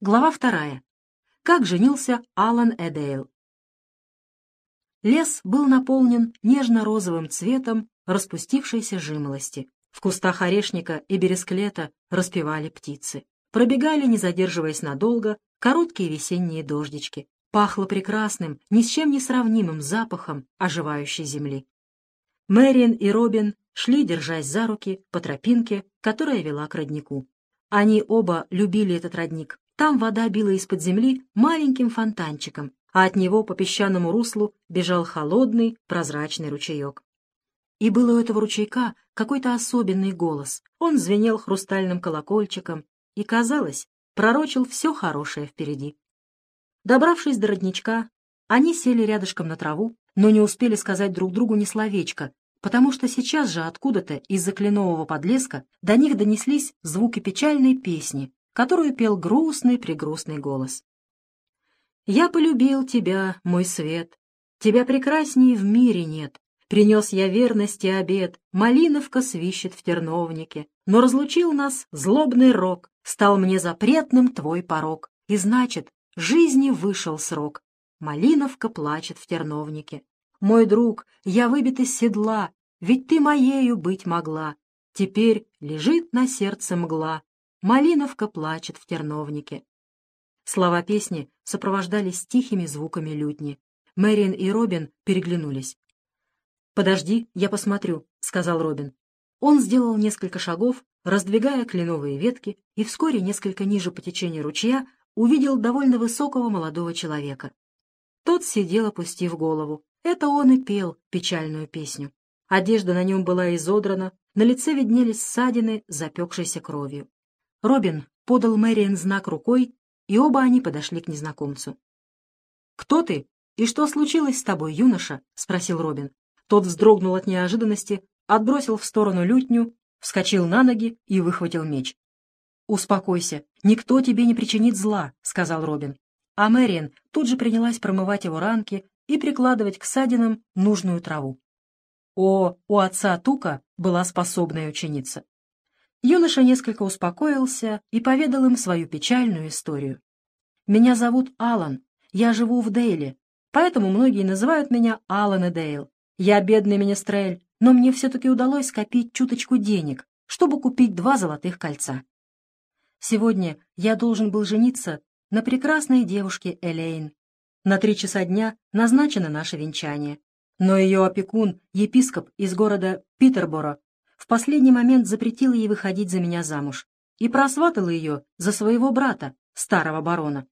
Глава вторая. Как женился Алан Эдейл. Лес был наполнен нежно-розовым цветом распустившейся жимолости. В кустах орешника и бересклета распевали птицы. Пробегали, не задерживаясь надолго, короткие весенние дождички. Пахло прекрасным, ни с чем не сравнимым запахом оживающей земли. Мэриан и Робин шли, держась за руки, по тропинке, которая вела к роднику. Они оба любили этот родник, там вода била из-под земли маленьким фонтанчиком, а от него по песчаному руслу бежал холодный прозрачный ручеек. И был у этого ручейка какой-то особенный голос. Он звенел хрустальным колокольчиком и, казалось, пророчил все хорошее впереди. Добравшись до родничка, они сели рядышком на траву, но не успели сказать друг другу ни словечка, потому что сейчас же откуда-то из-за кленового подлеска до них донеслись звуки печальной песни, которую пел грустный-прегрустный голос. «Я полюбил тебя, мой свет, тебя прекрасней в мире нет. Принес я верности обед, малиновка свищет в терновнике, но разлучил нас злобный рок, стал мне запретным твой порог, и значит, жизни вышел срок. Малиновка плачет в терновнике. Мой друг, я выбит из седла, ведь ты моею быть могла. Теперь лежит на сердце мгла, Малиновка плачет в терновнике. Слова песни сопровождались тихими звуками лютни. Мэриан и Робин переглянулись. «Подожди, я посмотрю», — сказал Робин. Он сделал несколько шагов, раздвигая кленовые ветки, и вскоре, несколько ниже по течению ручья, увидел довольно высокого молодого человека. Тот сидел, опустив голову. Это он и пел печальную песню. Одежда на нем была изодрана, на лице виднелись ссадины, запекшейся кровью. Робин подал Мэриан знак рукой, и оба они подошли к незнакомцу. «Кто ты? И что случилось с тобой, юноша?» — спросил Робин. Тот вздрогнул от неожиданности, отбросил в сторону лютню, вскочил на ноги и выхватил меч. «Успокойся, никто тебе не причинит зла», — сказал Робин. А Мэриан тут же принялась промывать его ранки и прикладывать к ссадинам нужную траву. О, у отца Тука была способная ученица. Юноша несколько успокоился и поведал им свою печальную историю. «Меня зовут Алан, я живу в Дейле, поэтому многие называют меня Алан и Дейл. Я бедный министрель, но мне все-таки удалось скопить чуточку денег, чтобы купить два золотых кольца. Сегодня я должен был жениться на прекрасной девушке Элейн. На три часа дня назначено наше венчание, но ее опекун, епископ из города Питерборо, в последний момент запретила ей выходить за меня замуж и просватала ее за своего брата, старого барона.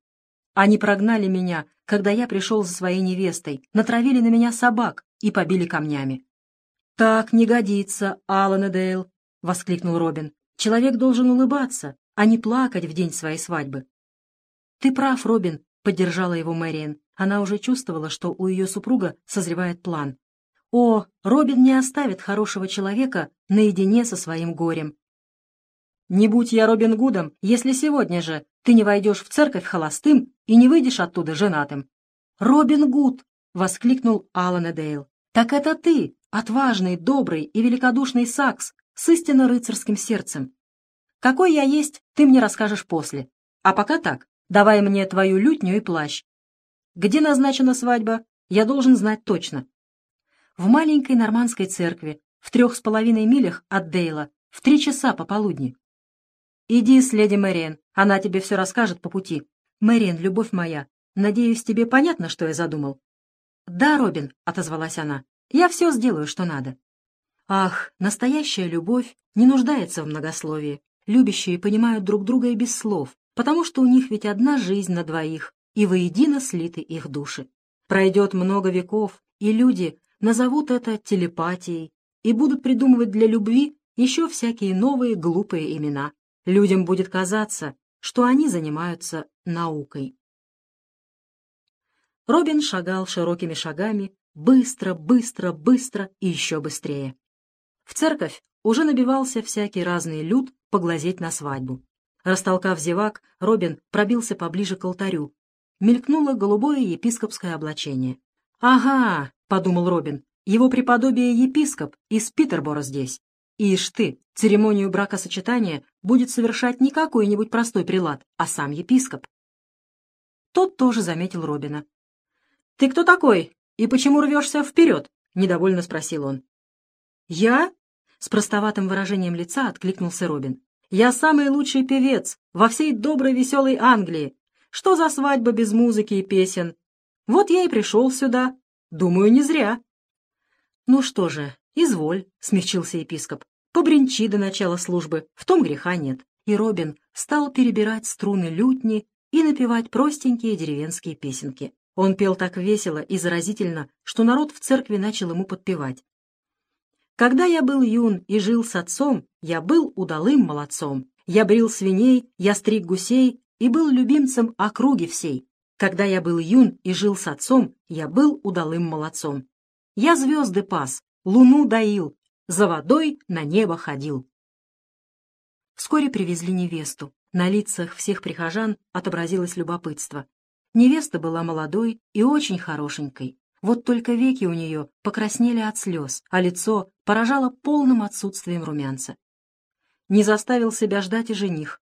Они прогнали меня, когда я пришел за своей невестой, натравили на меня собак и побили камнями. «Так не годится, Алан Эдейл», — воскликнул Робин. «Человек должен улыбаться, а не плакать в день своей свадьбы». «Ты прав, Робин», — поддержала его Мэриэн. Она уже чувствовала, что у ее супруга созревает план. О, Робин не оставит хорошего человека наедине со своим горем. Не будь я Робин Гудом, если сегодня же ты не войдешь в церковь холостым и не выйдешь оттуда женатым. Робин Гуд! — воскликнул Алан Эдейл. Так это ты, отважный, добрый и великодушный Сакс с истинно рыцарским сердцем. Какой я есть, ты мне расскажешь после. А пока так, давай мне твою лютню и плащ. Где назначена свадьба, я должен знать точно в маленькой нормандской церкви в трех с половиной милях от Дейла в три часа пополудни. «Иди с леди Мэриэн, она тебе все расскажет по пути. Мэриэн, любовь моя, надеюсь, тебе понятно, что я задумал?» «Да, Робин», — отозвалась она, — «я все сделаю, что надо». Ах, настоящая любовь не нуждается в многословии. Любящие понимают друг друга и без слов, потому что у них ведь одна жизнь на двоих, и воедино слиты их души. Пройдет много веков, и люди назовут это телепатией и будут придумывать для любви еще всякие новые глупые имена. Людям будет казаться, что они занимаются наукой. Робин шагал широкими шагами, быстро, быстро, быстро и еще быстрее. В церковь уже набивался всякий разный люд поглазеть на свадьбу. Растолкав зевак, Робин пробился поближе к алтарю. Мелькнуло голубое епископское облачение. «Ага», — подумал Робин, — «его преподобие епископ из Питербора здесь. Ишь ты, церемонию бракосочетания будет совершать не какой-нибудь простой прилад, а сам епископ. Тот тоже заметил Робина. «Ты кто такой и почему рвешься вперед?» — недовольно спросил он. «Я?» — с простоватым выражением лица откликнулся Робин. «Я самый лучший певец во всей доброй веселой Англии. Что за свадьба без музыки и песен? Вот я и пришел сюда. Думаю, не зря». «Ну что же, изволь», — смягчился епископ. «Побринчи до начала службы, в том греха нет». И Робин стал перебирать струны лютни и напевать простенькие деревенские песенки. Он пел так весело и заразительно, что народ в церкви начал ему подпевать. Когда я был юн и жил с отцом, я был удалым молодцом. Я брил свиней, я стриг гусей и был любимцем округи всей. Когда я был юн и жил с отцом, я был удалым молодцом. Я звезды пас, луну доил, за водой на небо ходил. Вскоре привезли невесту. На лицах всех прихожан отобразилось любопытство. Невеста была молодой и очень хорошенькой. Вот только веки у нее покраснели от слез, а лицо поражало полным отсутствием румянца. Не заставил себя ждать и жених.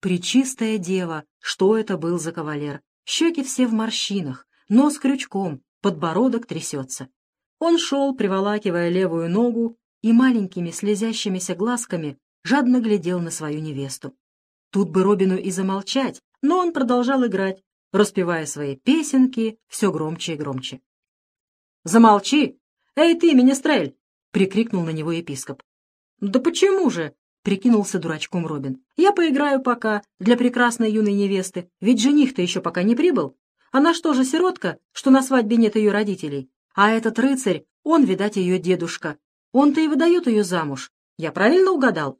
Пречистая дева, что это был за кавалер? Щеки все в морщинах, нос крючком, подбородок трясется. Он шел, приволакивая левую ногу, и маленькими слезящимися глазками жадно глядел на свою невесту. Тут бы Робину и замолчать, но он продолжал играть, распевая свои песенки все громче и громче. «Замолчи! Эй ты, министрель!» — прикрикнул на него епископ. «Да почему же?» — прикинулся дурачком Робин. «Я поиграю пока для прекрасной юной невесты, ведь жених-то еще пока не прибыл. Она что же, сиротка, что на свадьбе нет ее родителей? А этот рыцарь, он, видать, ее дедушка. Он-то и выдает ее замуж. Я правильно угадал?»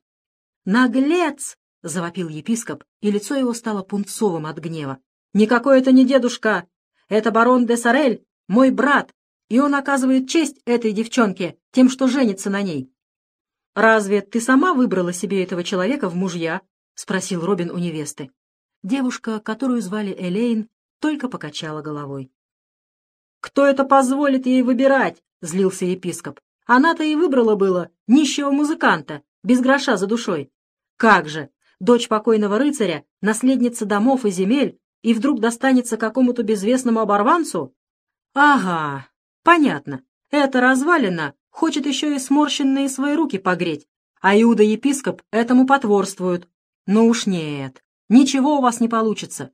«Наглец!» — завопил епископ, и лицо его стало пунцовым от гнева. «Никакой это не дедушка! Это барон де Сорель, мой брат, и он оказывает честь этой девчонке тем, что женится на ней. «Разве ты сама выбрала себе этого человека в мужья?» — спросил Робин у невесты. Девушка, которую звали Элейн, только покачала головой. «Кто это позволит ей выбирать?» — злился епископ. «Она-то и выбрала было нищего музыканта, без гроша за душой. Как же, дочь покойного рыцаря, наследница домов и земель, и вдруг достанется какому-то безвестному оборванцу? Ага, Понятно. Эта развалина хочет еще и сморщенные свои руки погреть, а Иуда-епископ этому потворствует. Ну уж нет, ничего у вас не получится.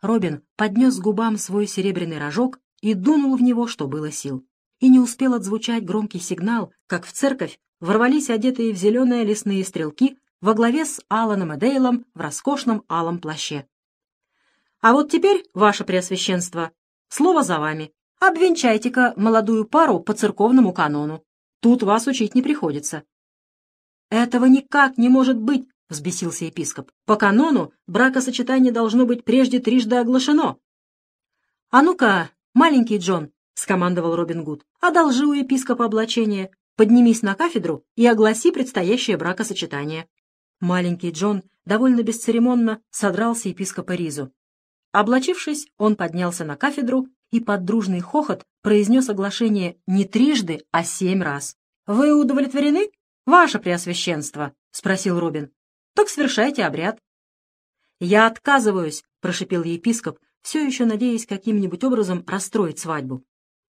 Робин поднес к губам свой серебряный рожок и дунул в него, что было сил. И не успел отзвучать громкий сигнал, как в церковь ворвались одетые в зеленые лесные стрелки во главе с Аланом Дейлом в роскошном алом плаще. «А вот теперь, ваше преосвященство, слово за вами», Обвенчайте-ка молодую пару по церковному канону. Тут вас учить не приходится». «Этого никак не может быть!» — взбесился епископ. «По канону бракосочетание должно быть прежде трижды оглашено». «А ну-ка, маленький Джон!» — скомандовал Робин Гуд. «Одолжи у епископа облачение, поднимись на кафедру и огласи предстоящее бракосочетание». Маленький Джон довольно бесцеремонно содрал епископа ризу. Облачившись, он поднялся на кафедру и под дружный хохот произнес оглашение не трижды, а семь раз. «Вы удовлетворены, ваше преосвященство?» — спросил Робин. «Так совершайте обряд». «Я отказываюсь», — прошипел епископ, все еще надеясь каким-нибудь образом расстроить свадьбу.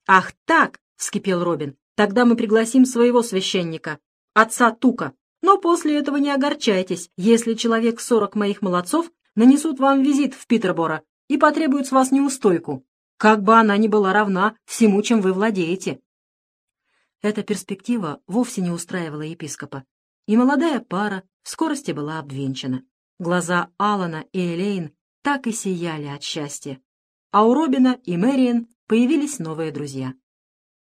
«Ах так!» — вскипел Робин. «Тогда мы пригласим своего священника, отца Тука. Но после этого не огорчайтесь, если человек сорок моих молодцов нанесут вам визит в Питерборо и потребуют с вас неустойку как бы она ни была равна всему, чем вы владеете. Эта перспектива вовсе не устраивала епископа, и молодая пара в скорости была обвенчана. Глаза Алана и Элейн так и сияли от счастья, а у Робина и Мэриэн появились новые друзья.